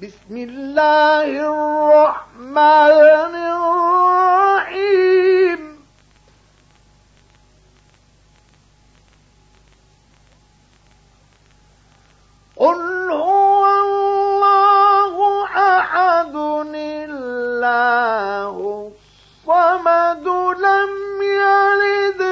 بسم الله الرحمن الرحيم. قل هو الله أحد الله الصمد لم يلد